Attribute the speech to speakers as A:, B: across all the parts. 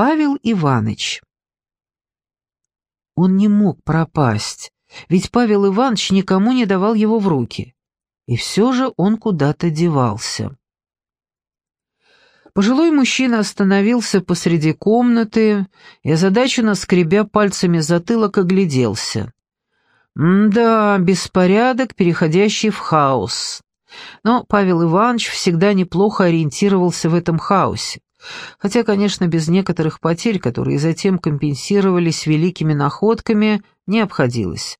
A: Павел Иванович. Он не мог пропасть, ведь Павел Иванович никому не давал его в руки. И все же он куда-то девался. Пожилой мужчина остановился посреди комнаты и, озадаченно скребя пальцами затылок, огляделся. да, беспорядок, переходящий в хаос. Но Павел Иванович всегда неплохо ориентировался в этом хаосе. Хотя, конечно, без некоторых потерь, которые затем компенсировались великими находками, не обходилось.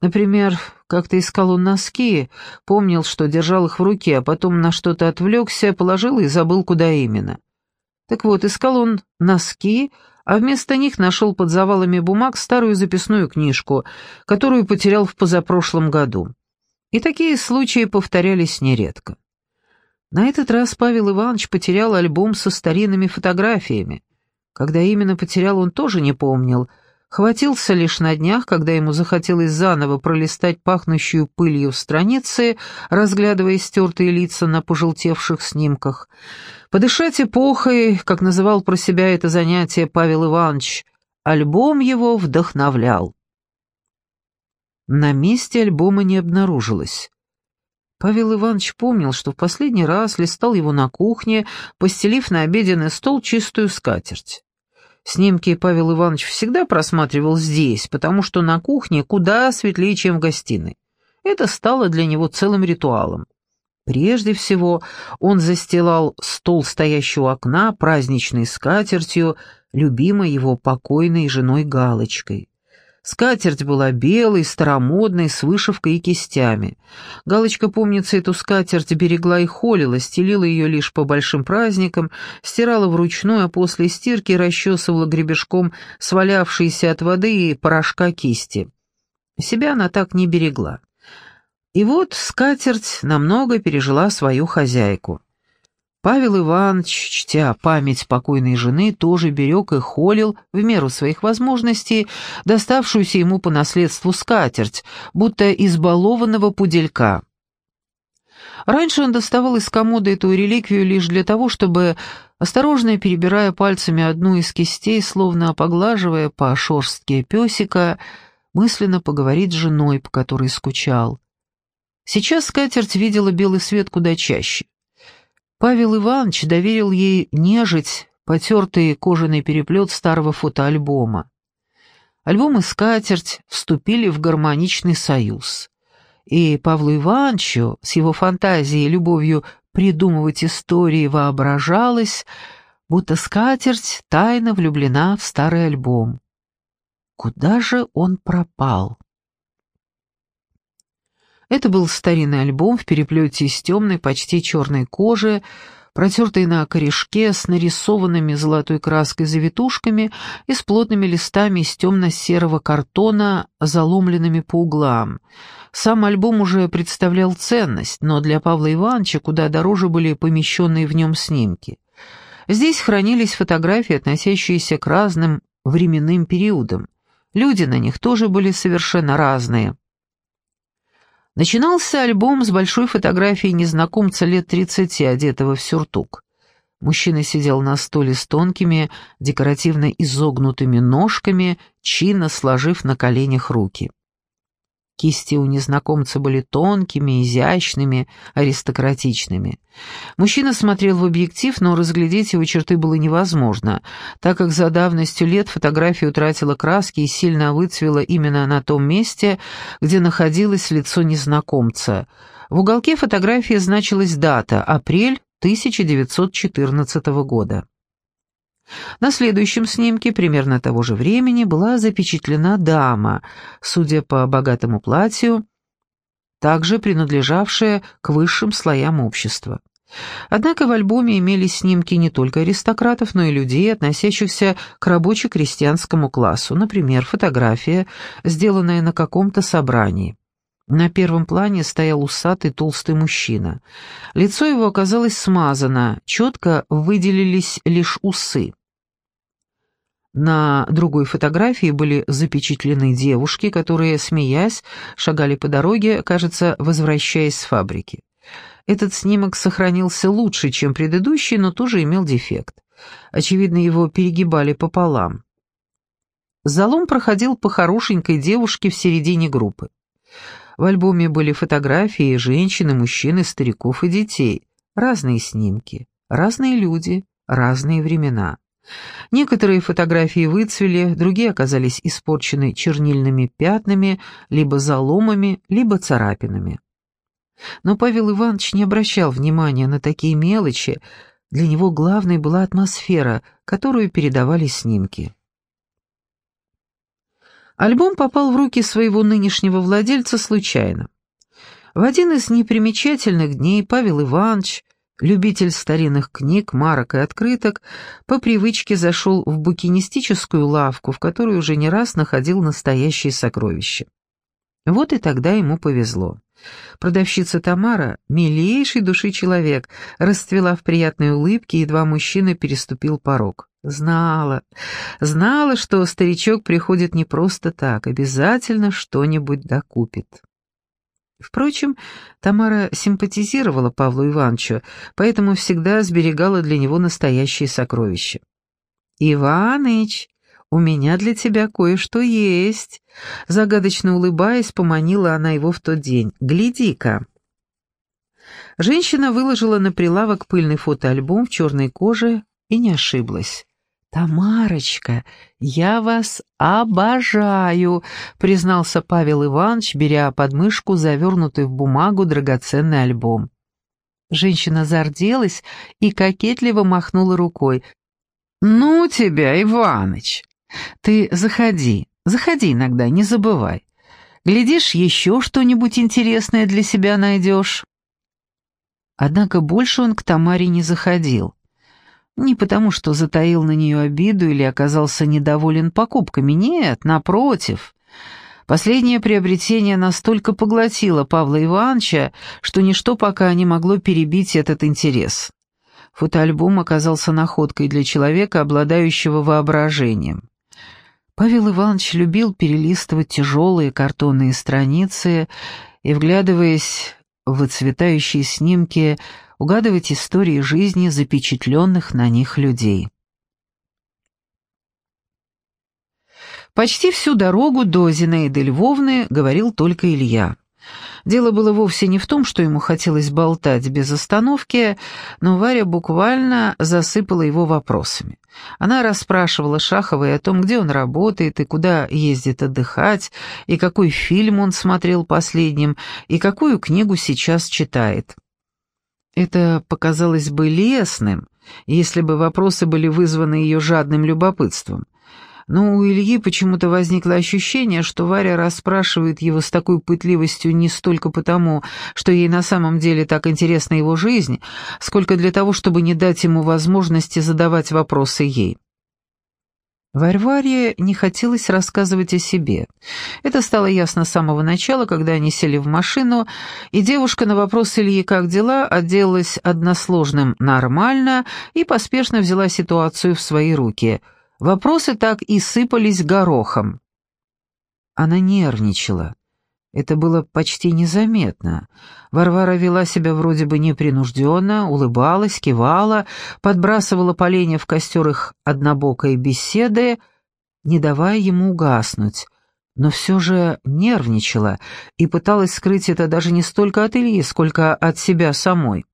A: Например, как-то искал он носки, помнил, что держал их в руке, а потом на что-то отвлекся, положил и забыл, куда именно. Так вот, искал он носки, а вместо них нашел под завалами бумаг старую записную книжку, которую потерял в позапрошлом году. И такие случаи повторялись нередко. На этот раз Павел Иванович потерял альбом со старинными фотографиями. Когда именно потерял, он тоже не помнил. Хватился лишь на днях, когда ему захотелось заново пролистать пахнущую пылью страницы, разглядывая стертые лица на пожелтевших снимках. Подышать эпохой, как называл про себя это занятие Павел Иванович, альбом его вдохновлял. На месте альбома не обнаружилось. Павел Иванович помнил, что в последний раз листал его на кухне, постелив на обеденный стол чистую скатерть. Снимки Павел Иванович всегда просматривал здесь, потому что на кухне куда светлее, чем в гостиной. Это стало для него целым ритуалом. Прежде всего, он застилал стол, стоящий окна, праздничной скатертью, любимой его покойной женой Галочкой. Скатерть была белой, старомодной, с вышивкой и кистями. Галочка, помнится, эту скатерть берегла и холила, стелила ее лишь по большим праздникам, стирала вручную, а после стирки расчесывала гребешком свалявшиеся от воды и порошка кисти. Себя она так не берегла. И вот скатерть намного пережила свою хозяйку. Павел Иванович, чтя память покойной жены, тоже берег и холил, в меру своих возможностей, доставшуюся ему по наследству скатерть, будто избалованного пуделька. Раньше он доставал из комода эту реликвию лишь для того, чтобы, осторожно перебирая пальцами одну из кистей, словно поглаживая по шорстке песика, мысленно поговорить с женой, по которой скучал. Сейчас скатерть видела белый свет куда чаще. Павел Иванович доверил ей нежить потертый кожаный переплет старого фотоальбома. Альбом и скатерть вступили в гармоничный союз. И Павлу Ивановичу с его фантазией и любовью придумывать истории воображалось, будто скатерть тайно влюблена в старый альбом. Куда же он пропал? Это был старинный альбом в переплете из темной, почти черной кожи, протертый на корешке с нарисованными золотой краской завитушками и с плотными листами из темно-серого картона, заломленными по углам. Сам альбом уже представлял ценность, но для Павла Ивановича куда дороже были помещенные в нем снимки. Здесь хранились фотографии, относящиеся к разным временным периодам. Люди на них тоже были совершенно разные. Начинался альбом с большой фотографией незнакомца лет тридцати, одетого в сюртук. Мужчина сидел на столе с тонкими, декоративно изогнутыми ножками, чинно сложив на коленях руки. Кисти у незнакомца были тонкими, изящными, аристократичными. Мужчина смотрел в объектив, но разглядеть его черты было невозможно, так как за давностью лет фотография утратила краски и сильно выцвела именно на том месте, где находилось лицо незнакомца. В уголке фотографии значилась дата — апрель 1914 года. На следующем снимке примерно того же времени была запечатлена дама, судя по богатому платью, также принадлежавшая к высшим слоям общества. Однако в альбоме имелись снимки не только аристократов, но и людей, относящихся к рабоче-крестьянскому классу, например, фотография, сделанная на каком-то собрании. На первом плане стоял усатый толстый мужчина. Лицо его оказалось смазано, четко выделились лишь усы. На другой фотографии были запечатлены девушки, которые, смеясь, шагали по дороге, кажется, возвращаясь с фабрики. Этот снимок сохранился лучше, чем предыдущий, но тоже имел дефект. Очевидно, его перегибали пополам. Залом проходил по хорошенькой девушке в середине группы. В альбоме были фотографии женщин, и мужчин, и стариков и детей. Разные снимки, разные люди, разные времена. Некоторые фотографии выцвели, другие оказались испорчены чернильными пятнами, либо заломами, либо царапинами. Но Павел Иванович не обращал внимания на такие мелочи, для него главной была атмосфера, которую передавали снимки. Альбом попал в руки своего нынешнего владельца случайно. В один из непримечательных дней Павел Иванович, любитель старинных книг, марок и открыток, по привычке зашел в букинистическую лавку, в которой уже не раз находил настоящие сокровища. Вот и тогда ему повезло. Продавщица Тамара, милейший души человек, расцвела в приятной улыбке, едва мужчина переступил порог. Знала, знала, что старичок приходит не просто так, обязательно что-нибудь докупит. Впрочем, Тамара симпатизировала Павлу Ивановичу, поэтому всегда сберегала для него настоящие сокровища. «Иваныч, у меня для тебя кое-что есть», — загадочно улыбаясь, поманила она его в тот день. «Гляди-ка». Женщина выложила на прилавок пыльный фотоальбом в черной коже и не ошиблась. «Тамарочка, я вас обожаю», — признался Павел Иванович, беря под мышку завернутый в бумагу драгоценный альбом. Женщина зарделась и кокетливо махнула рукой. «Ну тебя, Иваныч! Ты заходи, заходи иногда, не забывай. Глядишь, еще что-нибудь интересное для себя найдешь». Однако больше он к Тамаре не заходил. Не потому, что затаил на нее обиду или оказался недоволен покупками, нет, напротив. Последнее приобретение настолько поглотило Павла Ивановича, что ничто пока не могло перебить этот интерес. Фотоальбом оказался находкой для человека, обладающего воображением. Павел Иванович любил перелистывать тяжелые картонные страницы и, вглядываясь в выцветающие снимки, угадывать истории жизни запечатленных на них людей. Почти всю дорогу до Зинаиды Львовны говорил только Илья. Дело было вовсе не в том, что ему хотелось болтать без остановки, но Варя буквально засыпала его вопросами. Она расспрашивала Шахова и о том, где он работает, и куда ездит отдыхать, и какой фильм он смотрел последним, и какую книгу сейчас читает. Это показалось бы лесным, если бы вопросы были вызваны ее жадным любопытством. Но у Ильи почему-то возникло ощущение, что Варя расспрашивает его с такой пытливостью не столько потому, что ей на самом деле так интересна его жизнь, сколько для того, чтобы не дать ему возможности задавать вопросы ей. Варваре не хотелось рассказывать о себе. Это стало ясно с самого начала, когда они сели в машину, и девушка на вопрос Ильи «как дела?» отделалась односложным «нормально» и поспешно взяла ситуацию в свои руки. Вопросы так и сыпались горохом. Она нервничала. Это было почти незаметно. Варвара вела себя вроде бы непринужденно, улыбалась, кивала, подбрасывала поленья в костер их однобокой беседы, не давая ему угаснуть, но все же нервничала и пыталась скрыть это даже не столько от Ильи, сколько от себя самой.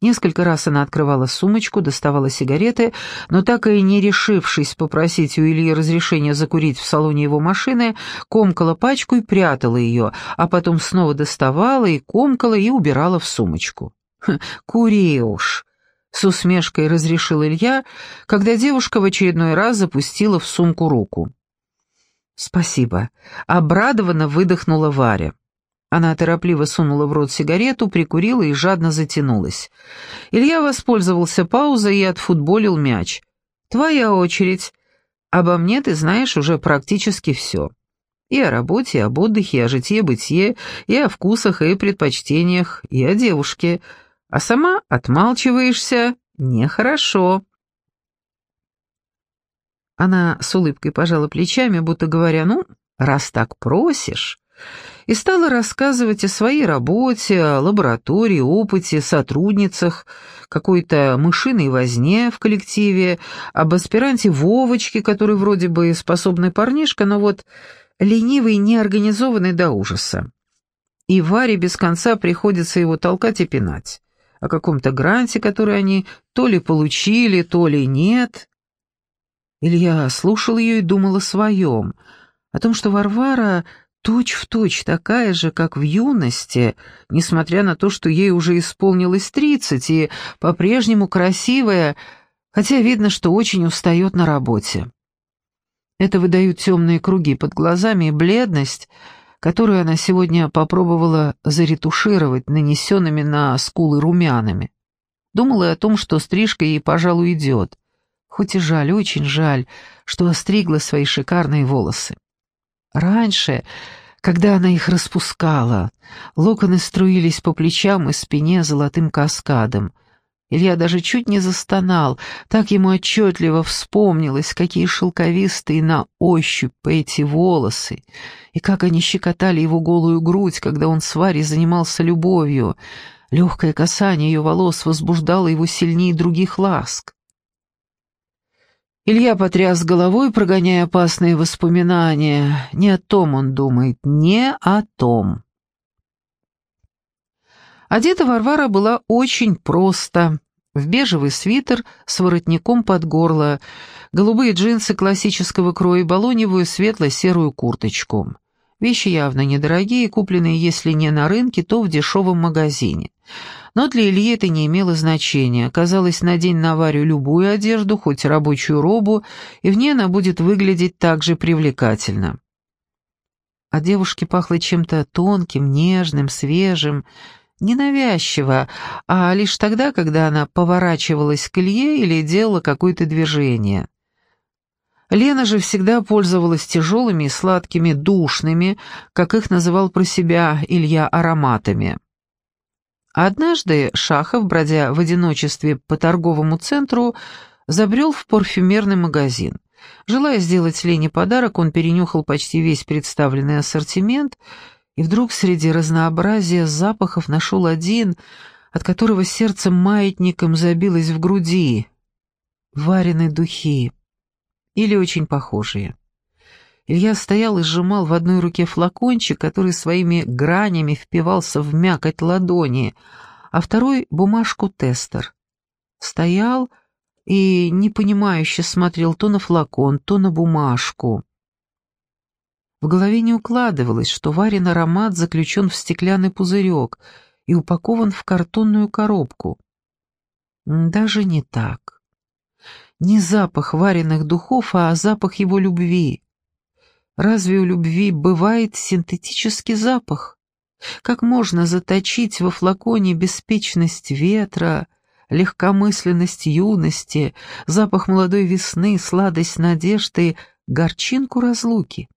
A: Несколько раз она открывала сумочку, доставала сигареты, но так и не решившись попросить у Ильи разрешения закурить в салоне его машины, комкала пачку и прятала ее, а потом снова доставала и комкала и убирала в сумочку. «Хм, «Кури уж!» — с усмешкой разрешил Илья, когда девушка в очередной раз запустила в сумку руку. «Спасибо», — обрадованно выдохнула Варя. Она торопливо сунула в рот сигарету, прикурила и жадно затянулась. Илья воспользовался паузой и отфутболил мяч. «Твоя очередь. Обо мне ты знаешь уже практически все. И о работе, и об отдыхе, и о житье-бытие, и о вкусах и предпочтениях, и о девушке. А сама отмалчиваешься. Нехорошо». Она с улыбкой пожала плечами, будто говоря, «Ну, раз так просишь...» и стала рассказывать о своей работе, о лаборатории, опыте, сотрудницах, какой-то мышиной возне в коллективе, об аспиранте Вовочке, который вроде бы способный парнишка, но вот ленивый, неорганизованный до ужаса. И Варе без конца приходится его толкать и пинать. О каком-то гранте, который они то ли получили, то ли нет. Илья слушал ее и думал о своем, о том, что Варвара точь-в-точь точь такая же, как в юности, несмотря на то, что ей уже исполнилось тридцать, и по-прежнему красивая, хотя видно, что очень устает на работе. Это выдают темные круги под глазами и бледность, которую она сегодня попробовала заретушировать нанесенными на скулы румянами. Думала о том, что стрижка ей, пожалуй, идет. Хоть и жаль, очень жаль, что остригла свои шикарные волосы. Раньше, когда она их распускала, локоны струились по плечам и спине золотым каскадом. Илья даже чуть не застонал, так ему отчетливо вспомнилось, какие шелковистые на ощупь эти волосы, и как они щекотали его голую грудь, когда он с Варей занимался любовью. Легкое касание ее волос возбуждало его сильнее других ласк. Илья потряс головой, прогоняя опасные воспоминания. Не о том он думает, не о том. Одета Варвара была очень просто. В бежевый свитер с воротником под горло, голубые джинсы классического кроя и балоневую светло-серую курточку. Вещи явно недорогие, купленные, если не на рынке, то в дешевом магазине. Но для Ильи это не имело значения. Казалось, надень на Варю любую одежду, хоть рабочую робу, и в ней она будет выглядеть так же привлекательно. От девушки пахло чем-то тонким, нежным, свежим, ненавязчиво, а лишь тогда, когда она поворачивалась к Илье или делала какое-то движение. Лена же всегда пользовалась тяжелыми и сладкими душными, как их называл про себя Илья, ароматами. Однажды Шахов, бродя в одиночестве по торговому центру, забрел в парфюмерный магазин. Желая сделать Лене подарок, он перенюхал почти весь представленный ассортимент и вдруг среди разнообразия запахов нашел один, от которого сердце маятником забилось в груди. Вареные духи. Или очень похожие. Илья стоял и сжимал в одной руке флакончик, который своими гранями впивался в мякоть ладони, а второй — бумажку-тестер. Стоял и непонимающе смотрел то на флакон, то на бумажку. В голове не укладывалось, что Варин аромат заключен в стеклянный пузырек и упакован в картонную коробку. Даже не так. Не запах вареных духов, а запах его любви. Разве у любви бывает синтетический запах? Как можно заточить во флаконе беспечность ветра, легкомысленность юности, запах молодой весны, сладость надежды, горчинку разлуки?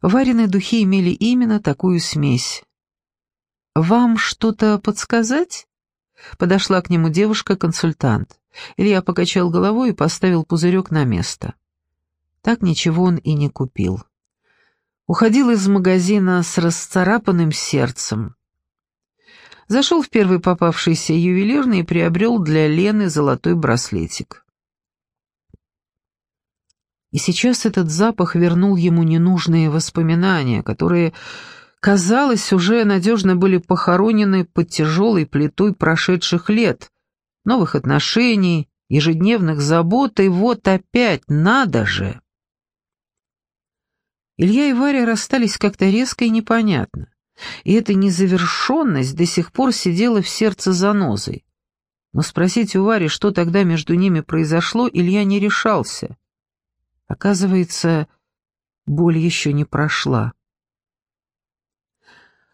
A: Вареные духи имели именно такую смесь. «Вам что-то подсказать?» Подошла к нему девушка-консультант. Илья покачал головой и поставил пузырек на место. Так ничего он и не купил. Уходил из магазина с расцарапанным сердцем. Зашел в первый попавшийся ювелирный и приобрел для Лены золотой браслетик. И сейчас этот запах вернул ему ненужные воспоминания, которые, казалось, уже надежно были похоронены под тяжелой плитой прошедших лет, новых отношений, ежедневных забот, и вот опять надо же! Илья и Варя расстались как-то резко и непонятно, и эта незавершенность до сих пор сидела в сердце занозой. Но спросить у Вари, что тогда между ними произошло, Илья не решался. Оказывается, боль еще не прошла.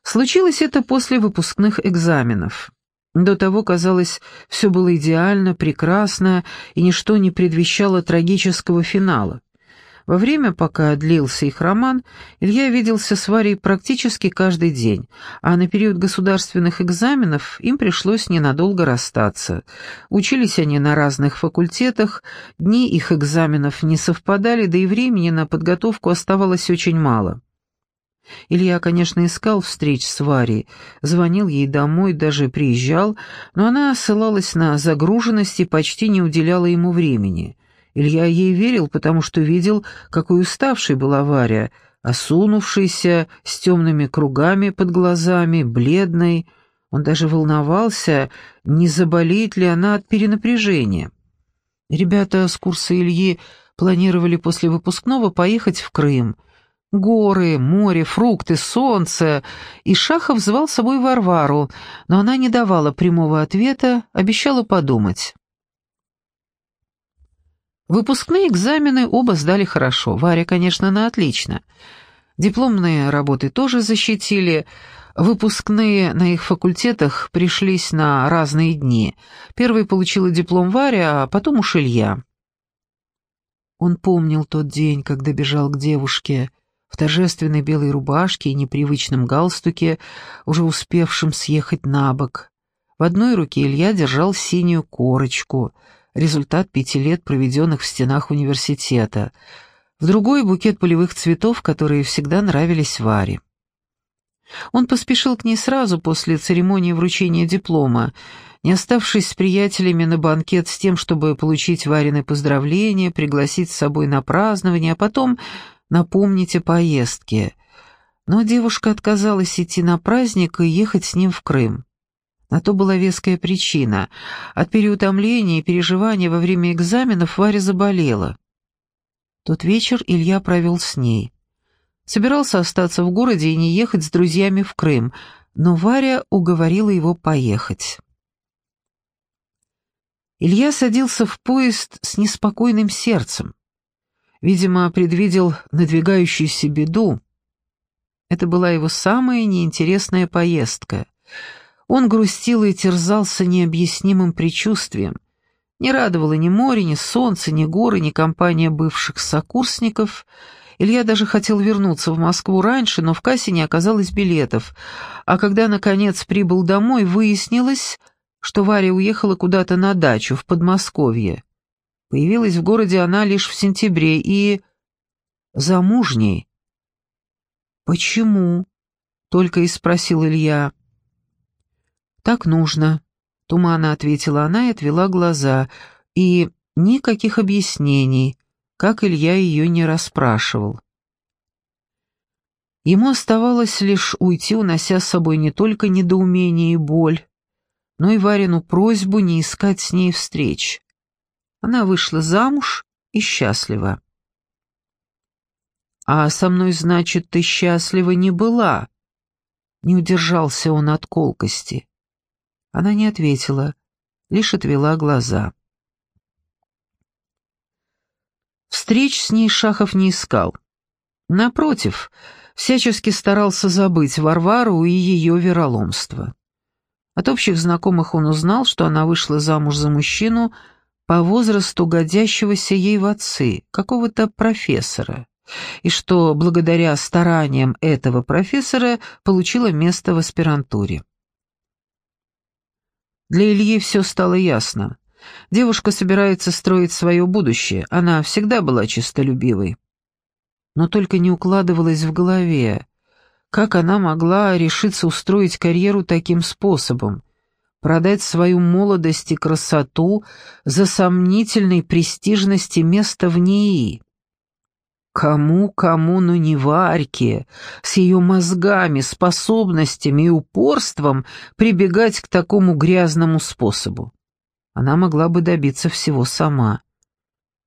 A: Случилось это после выпускных экзаменов. До того, казалось, все было идеально, прекрасно, и ничто не предвещало трагического финала. Во время, пока длился их роман, Илья виделся с Варей практически каждый день, а на период государственных экзаменов им пришлось ненадолго расстаться. Учились они на разных факультетах, дни их экзаменов не совпадали, да и времени на подготовку оставалось очень мало. Илья, конечно, искал встреч с Варей, звонил ей домой, даже приезжал, но она ссылалась на загруженность и почти не уделяла ему времени. Илья ей верил, потому что видел, какой уставшей была Варя, осунувшейся, с темными кругами под глазами, бледной. Он даже волновался, не заболеет ли она от перенапряжения. Ребята с курса Ильи планировали после выпускного поехать в Крым — Горы, море, фрукты, солнце. И Шахов звал с собой Варвару, но она не давала прямого ответа, обещала подумать. Выпускные экзамены оба сдали хорошо, Варя, конечно, на отлично. Дипломные работы тоже защитили, выпускные на их факультетах пришлись на разные дни. Первый получила диплом Варя, а потом уж Илья. Он помнил тот день, когда бежал к девушке, в торжественной белой рубашке и непривычном галстуке, уже успевшем съехать на бок. В одной руке Илья держал синюю корочку, результат пяти лет, проведенных в стенах университета, в другой — букет полевых цветов, которые всегда нравились Варе. Он поспешил к ней сразу после церемонии вручения диплома, не оставшись с приятелями на банкет с тем, чтобы получить Варины поздравления, пригласить с собой на празднование, а потом напомнить о поездке. Но девушка отказалась идти на праздник и ехать с ним в Крым. На то была веская причина. От переутомления и переживания во время экзаменов Варя заболела. Тот вечер Илья провел с ней. Собирался остаться в городе и не ехать с друзьями в Крым, но Варя уговорила его поехать. Илья садился в поезд с неспокойным сердцем. Видимо, предвидел надвигающуюся беду. Это была его самая неинтересная поездка. Он грустил и терзался необъяснимым предчувствием. Не радовало ни море, ни солнце, ни горы, ни компания бывших сокурсников. Илья даже хотел вернуться в Москву раньше, но в кассе не оказалось билетов. А когда, наконец, прибыл домой, выяснилось, что Варя уехала куда-то на дачу в Подмосковье. Появилась в городе она лишь в сентябре и... замужней. «Почему?» — только и спросил Илья. «Так нужно», — туманно ответила она и отвела глаза, и никаких объяснений, как Илья ее не расспрашивал. Ему оставалось лишь уйти, унося с собой не только недоумение и боль, но и Варину просьбу не искать с ней встреч. Она вышла замуж и счастлива. «А со мной, значит, ты счастлива не была?» Не удержался он от колкости. Она не ответила, лишь отвела глаза. Встреч с ней Шахов не искал. Напротив, всячески старался забыть Варвару и ее вероломство. От общих знакомых он узнал, что она вышла замуж за мужчину, по возрасту годящегося ей в отцы, какого-то профессора, и что благодаря стараниям этого профессора получила место в аспирантуре. Для Ильи все стало ясно. Девушка собирается строить свое будущее, она всегда была честолюбивой. Но только не укладывалась в голове, как она могла решиться устроить карьеру таким способом, продать свою молодость и красоту за сомнительной престижности места в НИИ. Кому-кому, но не Варьке, с ее мозгами, способностями и упорством прибегать к такому грязному способу. Она могла бы добиться всего сама.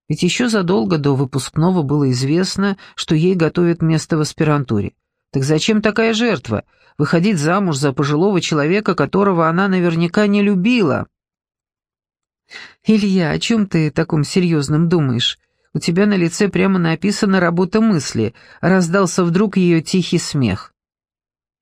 A: Ведь еще задолго до выпускного было известно, что ей готовят место в аспирантуре. Так зачем такая жертва? Выходить замуж за пожилого человека, которого она наверняка не любила? «Илья, о чем ты таком серьезном думаешь? У тебя на лице прямо написана «работа мысли», — раздался вдруг ее тихий смех.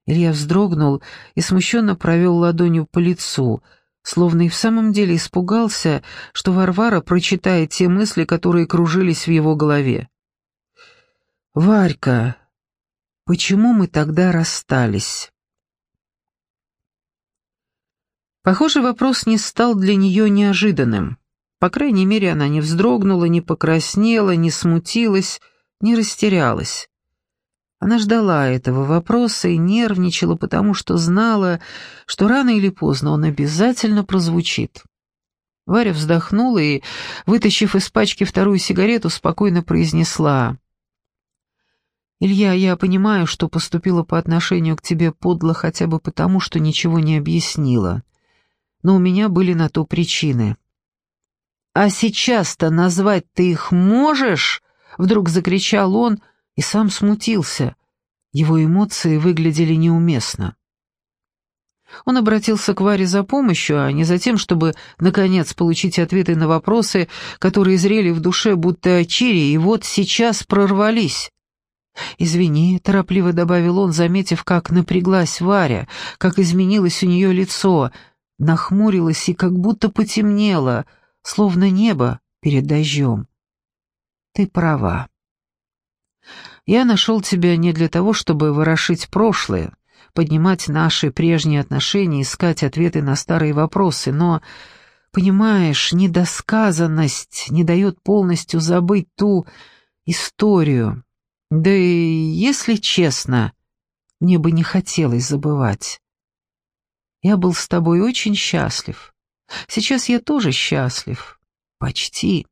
A: Илья вздрогнул и смущенно провел ладонью по лицу, словно и в самом деле испугался, что Варвара прочитает те мысли, которые кружились в его голове. «Варька, Почему мы тогда расстались? Похоже, вопрос не стал для нее неожиданным. По крайней мере, она не вздрогнула, не покраснела, не смутилась, не растерялась. Она ждала этого вопроса и нервничала, потому что знала, что рано или поздно он обязательно прозвучит. Варя вздохнула и, вытащив из пачки вторую сигарету, спокойно произнесла. «Илья, я понимаю, что поступила по отношению к тебе подло хотя бы потому, что ничего не объяснила. Но у меня были на то причины». «А сейчас-то назвать ты их можешь?» — вдруг закричал он и сам смутился. Его эмоции выглядели неуместно. Он обратился к Варе за помощью, а не за тем, чтобы, наконец, получить ответы на вопросы, которые зрели в душе, будто чири, и вот сейчас прорвались. «Извини», — торопливо добавил он, заметив, как напряглась Варя, как изменилось у нее лицо, нахмурилась и как будто потемнело, словно небо перед дождем. «Ты права. Я нашел тебя не для того, чтобы ворошить прошлое, поднимать наши прежние отношения, искать ответы на старые вопросы, но, понимаешь, недосказанность не дает полностью забыть ту историю. Да и, если честно, мне бы не хотелось забывать. Я был с тобой очень счастлив. Сейчас я тоже счастлив. Почти.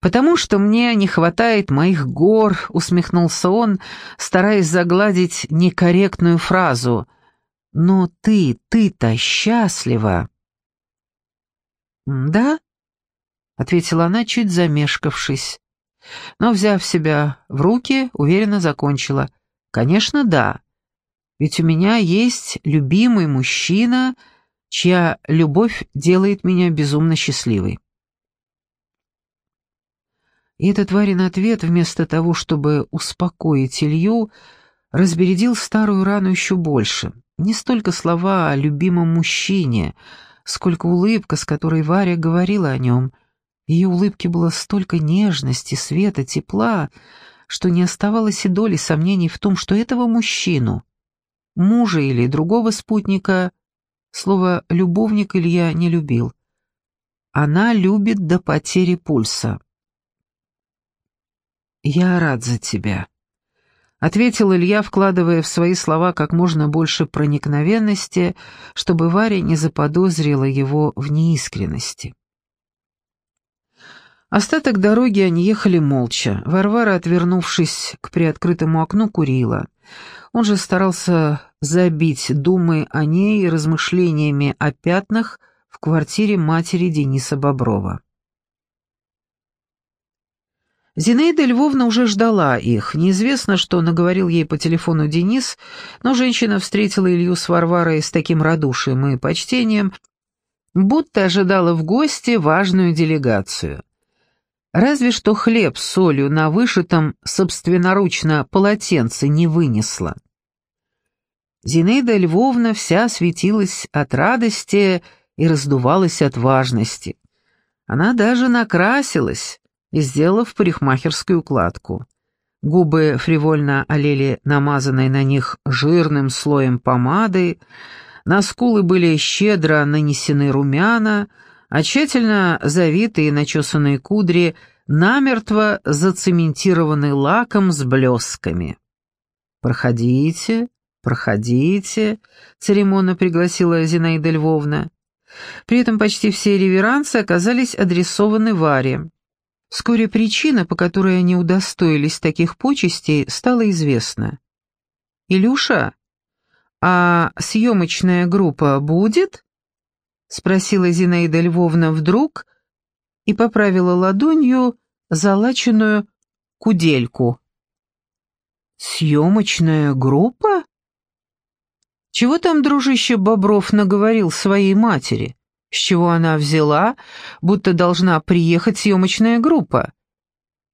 A: «Потому что мне не хватает моих гор», — усмехнулся он, стараясь загладить некорректную фразу. «Но ты, ты-то счастлива». «Да?» — ответила она, чуть замешкавшись. Но, взяв себя в руки, уверенно закончила. «Конечно, да. Ведь у меня есть любимый мужчина, чья любовь делает меня безумно счастливой». И этот Варин ответ, вместо того, чтобы успокоить Илью, разбередил старую рану еще больше. Не столько слова о любимом мужчине, сколько улыбка, с которой Варя говорила о нем. Ее улыбке было столько нежности, света, тепла, что не оставалось и доли сомнений в том, что этого мужчину, мужа или другого спутника, слово «любовник» Илья не любил. Она любит до потери пульса. «Я рад за тебя», — ответил Илья, вкладывая в свои слова как можно больше проникновенности, чтобы Варя не заподозрила его в неискренности. Остаток дороги они ехали молча. Варвара, отвернувшись к приоткрытому окну, курила. Он же старался забить думы о ней и размышлениями о пятнах в квартире матери Дениса Боброва. Зинаида Львовна уже ждала их. Неизвестно, что наговорил ей по телефону Денис, но женщина встретила Илью с Варварой с таким радушием и почтением, будто ожидала в гости важную делегацию. Разве что хлеб с солью на вышитом собственноручно полотенце не вынесла. Зинаида Львовна вся светилась от радости и раздувалась от важности. Она даже накрасилась, и сделав парикмахерскую укладку. Губы фривольно олели намазанной на них жирным слоем помады, на скулы были щедро нанесены румяна, а тщательно завитые начесанные кудри намертво зацементированы лаком с блесками. «Проходите, проходите», — церемонно пригласила Зинаида Львовна. При этом почти все реверансы оказались адресованы Варе. Вскоре причина, по которой они удостоились таких почестей, стала известна. «Илюша, а съемочная группа будет?» — спросила Зинаида Львовна вдруг и поправила ладонью залаченную кудельку. «Съемочная группа?» «Чего там, дружище Бобров, наговорил своей матери? С чего она взяла, будто должна приехать съемочная группа?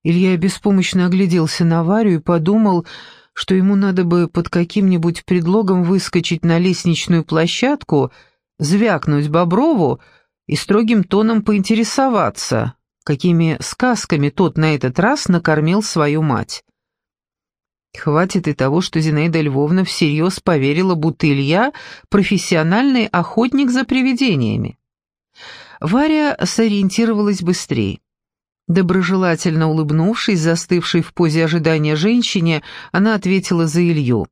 A: Илья беспомощно огляделся на Варю и подумал, что ему надо бы под каким-нибудь предлогом выскочить на лестничную площадку, звякнуть Боброву и строгим тоном поинтересоваться, какими сказками тот на этот раз накормил свою мать. Хватит и того, что Зинаида Львовна всерьез поверила, будто Илья — профессиональный охотник за привидениями. Варя сориентировалась быстрее. Доброжелательно улыбнувшись, застывшей в позе ожидания женщине, она ответила за Илью.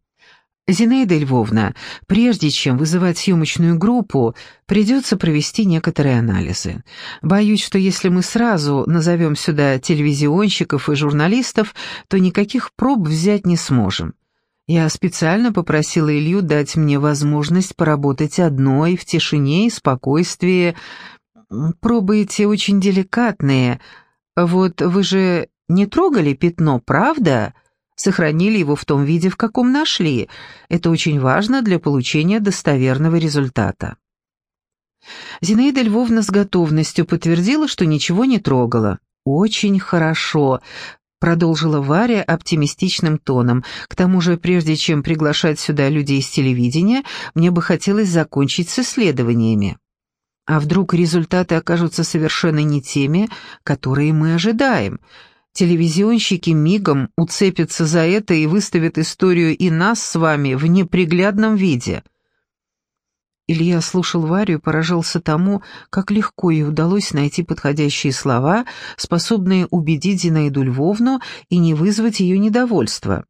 A: «Зинаида Львовна, прежде чем вызывать съемочную группу, придется провести некоторые анализы. Боюсь, что если мы сразу назовем сюда телевизионщиков и журналистов, то никаких проб взять не сможем. Я специально попросила Илью дать мне возможность поработать одной, в тишине и спокойствии. Пробы эти очень деликатные. Вот вы же не трогали пятно, правда?» Сохранили его в том виде, в каком нашли. Это очень важно для получения достоверного результата. Зинаида Львовна с готовностью подтвердила, что ничего не трогала. «Очень хорошо», — продолжила Варя оптимистичным тоном. «К тому же, прежде чем приглашать сюда людей из телевидения, мне бы хотелось закончить с исследованиями. А вдруг результаты окажутся совершенно не теми, которые мы ожидаем?» Телевизионщики мигом уцепятся за это и выставят историю и нас с вами в неприглядном виде. Илья слушал Варю и поражался тому, как легко ей удалось найти подходящие слова, способные убедить Зинаиду Львовну и не вызвать ее недовольство.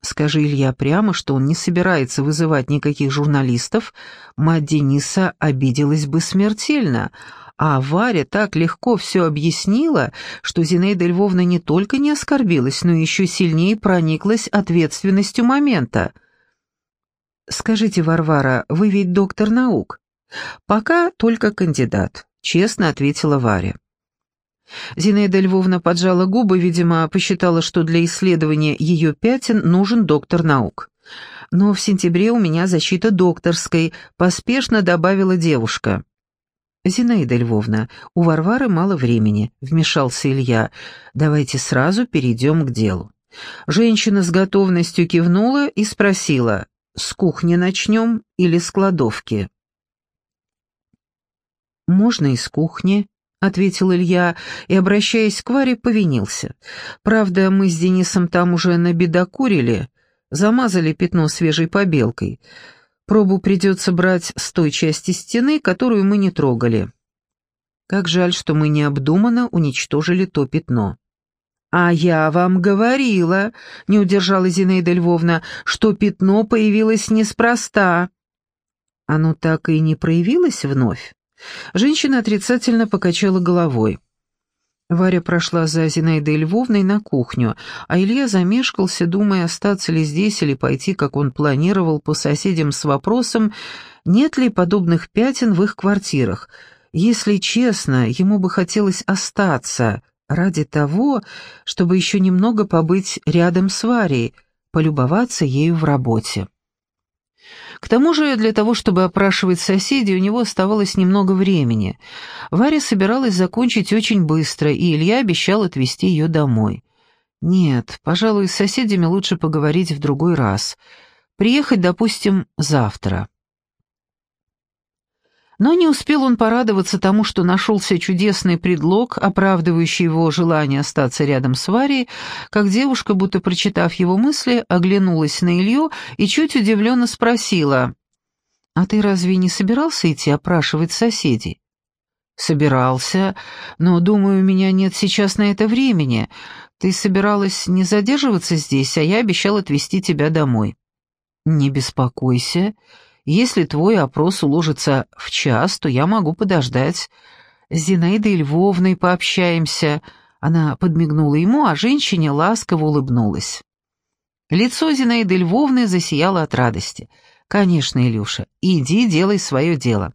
A: Скажи Илья прямо, что он не собирается вызывать никаких журналистов, мать Дениса обиделась бы смертельно, а Варя так легко все объяснила, что Зинаида Львовна не только не оскорбилась, но еще сильнее прониклась ответственностью момента. «Скажите, Варвара, вы ведь доктор наук?» «Пока только кандидат», — честно ответила Варя. Зинаида Львовна поджала губы, видимо, посчитала, что для исследования ее пятен нужен доктор наук. «Но в сентябре у меня защита докторской», — поспешно добавила девушка. «Зинаида Львовна, у Варвары мало времени», — вмешался Илья. «Давайте сразу перейдем к делу». Женщина с готовностью кивнула и спросила, «С кухни начнем или с кладовки?» «Можно и с кухни», — ответил Илья и, обращаясь к Варе, повинился. «Правда, мы с Денисом там уже набедокурили, замазали пятно свежей побелкой». Пробу придется брать с той части стены, которую мы не трогали. Как жаль, что мы необдуманно уничтожили то пятно. «А я вам говорила», — не удержала Зинаида Львовна, «что пятно появилось неспроста». Оно так и не проявилось вновь. Женщина отрицательно покачала головой. Варя прошла за Зинаидой Львовной на кухню, а Илья замешкался, думая, остаться ли здесь или пойти, как он планировал, по соседям с вопросом, нет ли подобных пятен в их квартирах. Если честно, ему бы хотелось остаться ради того, чтобы еще немного побыть рядом с Варей, полюбоваться ею в работе. К тому же, для того, чтобы опрашивать соседей, у него оставалось немного времени. Варя собиралась закончить очень быстро, и Илья обещал отвезти ее домой. Нет, пожалуй, с соседями лучше поговорить в другой раз. Приехать, допустим, завтра. Но не успел он порадоваться тому, что нашелся чудесный предлог, оправдывающий его желание остаться рядом с Варей, как девушка, будто прочитав его мысли, оглянулась на Илью и чуть удивленно спросила, «А ты разве не собирался идти опрашивать соседей?» «Собирался, но, думаю, у меня нет сейчас на это времени. Ты собиралась не задерживаться здесь, а я обещал отвезти тебя домой». «Не беспокойся». Если твой опрос уложится в час, то я могу подождать. С Зинаидой Львовной пообщаемся». Она подмигнула ему, а женщине ласково улыбнулась. Лицо Зинаиды Львовны засияло от радости. «Конечно, Илюша, иди делай свое дело.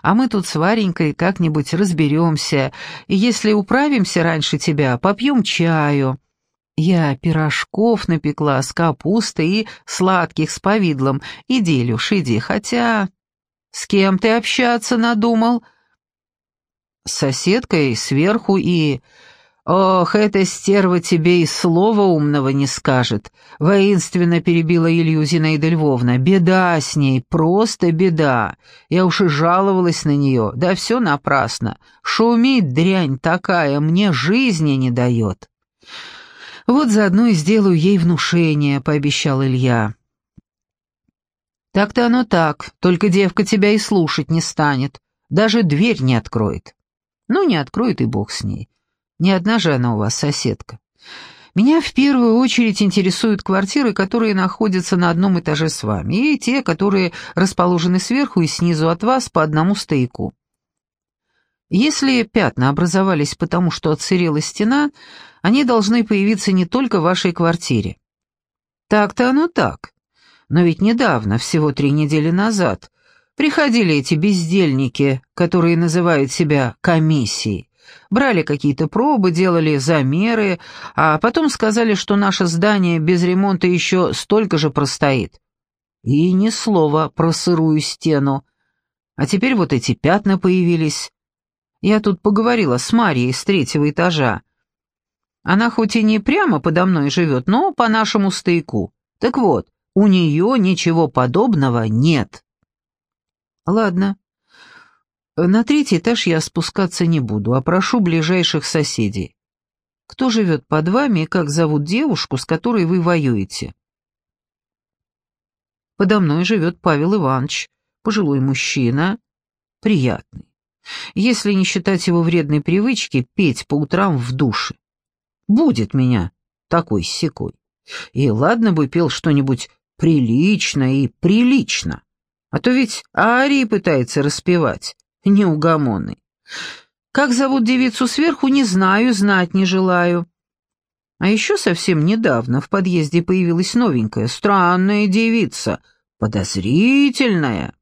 A: А мы тут с Варенькой как-нибудь разберемся, и если управимся раньше тебя, попьем чаю. Я пирожков напекла с капустой и сладких с повидлом. Иди, Илюш, иди, хотя... С кем ты общаться надумал? С соседкой сверху и... «Ох, эта стерва тебе и слова умного не скажет», — воинственно перебила Илью Зинаида Львовна. «Беда с ней, просто беда. Я уж и жаловалась на нее, да все напрасно. Шумит дрянь такая, мне жизни не дает». «Вот заодно и сделаю ей внушение», — пообещал Илья. «Так-то оно так, только девка тебя и слушать не станет, даже дверь не откроет». «Ну, не откроет и бог с ней. Не одна же она у вас соседка. Меня в первую очередь интересуют квартиры, которые находятся на одном этаже с вами, и те, которые расположены сверху и снизу от вас по одному стояку. Если пятна образовались потому, что отсырела стена, они должны появиться не только в вашей квартире. Так-то оно так. Но ведь недавно, всего три недели назад, приходили эти бездельники, которые называют себя комиссией, брали какие-то пробы, делали замеры, а потом сказали, что наше здание без ремонта еще столько же простоит. И ни слова про сырую стену. А теперь вот эти пятна появились. Я тут поговорила с Марией с третьего этажа. Она хоть и не прямо подо мной живет, но по нашему стояку. Так вот, у нее ничего подобного нет. Ладно, на третий этаж я спускаться не буду, а прошу ближайших соседей. Кто живет под вами и как зовут девушку, с которой вы воюете? Подо мной живет Павел Иванович, пожилой мужчина, приятный. Если не считать его вредной привычки петь по утрам в душе. Будет меня такой секой. И ладно бы пел что-нибудь прилично и прилично, а то ведь Арии пытается распевать неугомонный. Как зовут девицу сверху, не знаю, знать не желаю. А еще совсем недавно в подъезде появилась новенькая, странная девица, подозрительная.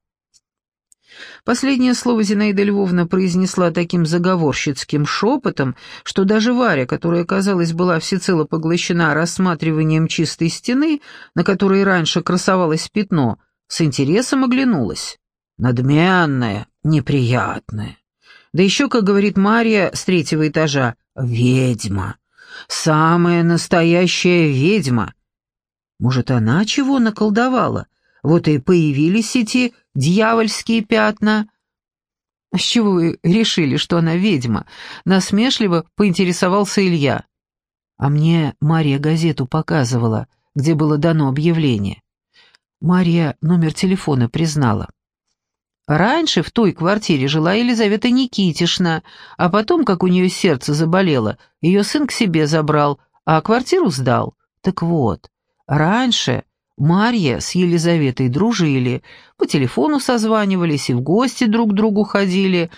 A: Последнее слово Зинаида Львовна произнесла таким заговорщицким шепотом, что даже Варя, которая, казалось, была всецело поглощена рассматриванием чистой стены, на которой раньше красовалось пятно, с интересом оглянулась. Надменная, неприятная. Да еще, как говорит Мария с третьего этажа, ведьма. Самая настоящая ведьма. Может, она чего наколдовала? Вот и появились эти дьявольские пятна. «С чего вы решили, что она ведьма?» Насмешливо поинтересовался Илья. «А мне Мария газету показывала, где было дано объявление. Мария номер телефона признала. Раньше в той квартире жила Елизавета Никитишна, а потом, как у нее сердце заболело, ее сын к себе забрал, а квартиру сдал. Так вот, раньше Марья с Елизаветой дружили, по телефону созванивались и в гости друг к другу ходили,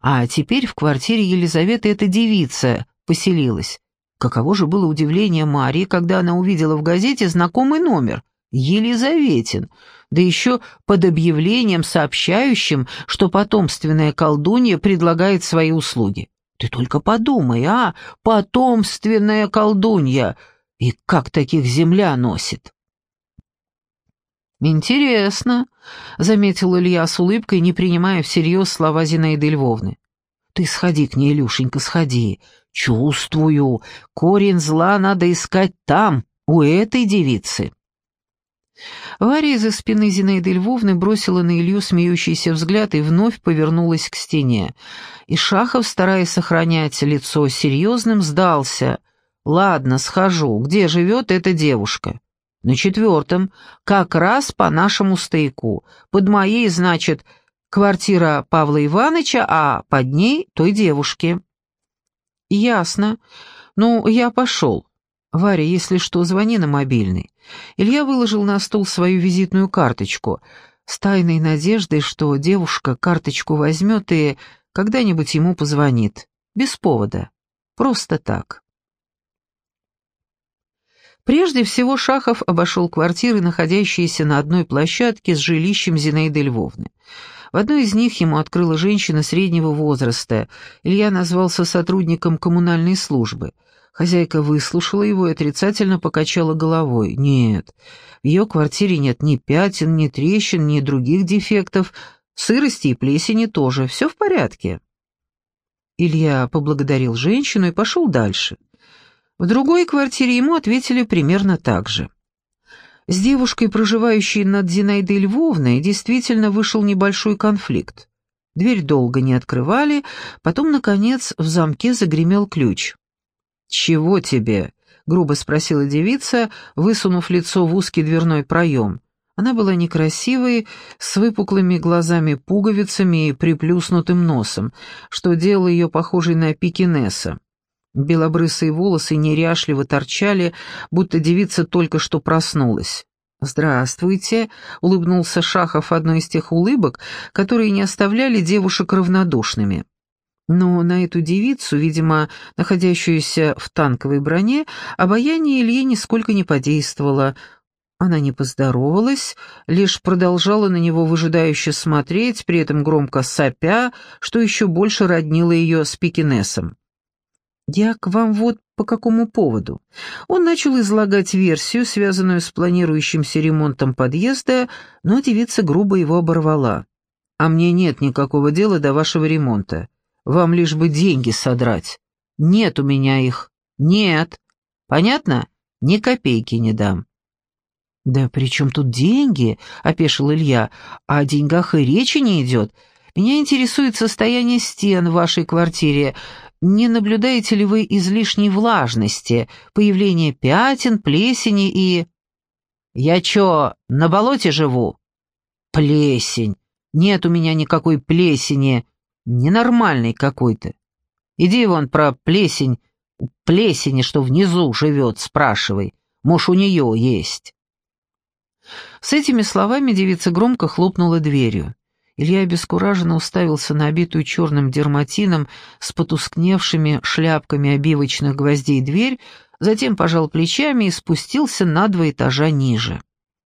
A: а теперь в квартире Елизаветы эта девица поселилась. Каково же было удивление Марии, когда она увидела в газете знакомый номер — Елизаветин, да еще под объявлением, сообщающим, что потомственная колдунья предлагает свои услуги. Ты только подумай, а, потомственная колдунья, и как таких земля носит. «Интересно», — заметил Илья с улыбкой, не принимая всерьез слова Зинаиды Львовны. «Ты сходи к ней, Илюшенька, сходи. Чувствую, корень зла надо искать там, у этой девицы». Варя из-за спины Зинаиды Львовны бросила на Илью смеющийся взгляд и вновь повернулась к стене. И Шахов, стараясь сохранять лицо серьезным, сдался. «Ладно, схожу. Где живет эта девушка?» «На четвертом. Как раз по нашему стояку. Под моей, значит, квартира Павла Ивановича, а под ней той девушки». «Ясно. Ну, я пошел. Варя, если что, звони на мобильный». Илья выложил на стол свою визитную карточку с тайной надеждой, что девушка карточку возьмет и когда-нибудь ему позвонит. Без повода. Просто так. Прежде всего Шахов обошел квартиры, находящиеся на одной площадке с жилищем Зинаиды Львовны. В одной из них ему открыла женщина среднего возраста. Илья назвался сотрудником коммунальной службы – Хозяйка выслушала его и отрицательно покачала головой. «Нет, в ее квартире нет ни пятен, ни трещин, ни других дефектов. Сырости и плесени тоже. Все в порядке». Илья поблагодарил женщину и пошел дальше. В другой квартире ему ответили примерно так же. С девушкой, проживающей над Зинаидой Львовной, действительно вышел небольшой конфликт. Дверь долго не открывали, потом, наконец, в замке загремел ключ. «Чего тебе?» — грубо спросила девица, высунув лицо в узкий дверной проем. Она была некрасивой, с выпуклыми глазами-пуговицами и приплюснутым носом, что делало ее похожей на пикинеса. Белобрысые волосы неряшливо торчали, будто девица только что проснулась. «Здравствуйте», — улыбнулся Шахов одной из тех улыбок, которые не оставляли девушек равнодушными. Но на эту девицу, видимо, находящуюся в танковой броне, обаяние Ильи нисколько не подействовало. Она не поздоровалась, лишь продолжала на него выжидающе смотреть, при этом громко сопя, что еще больше роднило ее с пекинесом. «Я к вам вот по какому поводу?» Он начал излагать версию, связанную с планирующимся ремонтом подъезда, но девица грубо его оборвала. «А мне нет никакого дела до вашего ремонта. Вам лишь бы деньги содрать. Нет у меня их. Нет. Понятно? Ни копейки не дам». «Да при чем тут деньги?» — опешил Илья. «О деньгах и речи не идет. Меня интересует состояние стен в вашей квартире. Не наблюдаете ли вы излишней влажности, появления пятен, плесени и...» «Я чё, на болоте живу?» «Плесень. Нет у меня никакой плесени. Ненормальный какой-то. Иди вон про плесень, плесени, что внизу живет, спрашивай. Может, у нее есть». С этими словами девица громко хлопнула дверью. Илья обескураженно уставился на обитую черным дерматином с потускневшими шляпками обивочных гвоздей дверь, затем пожал плечами и спустился на два этажа ниже.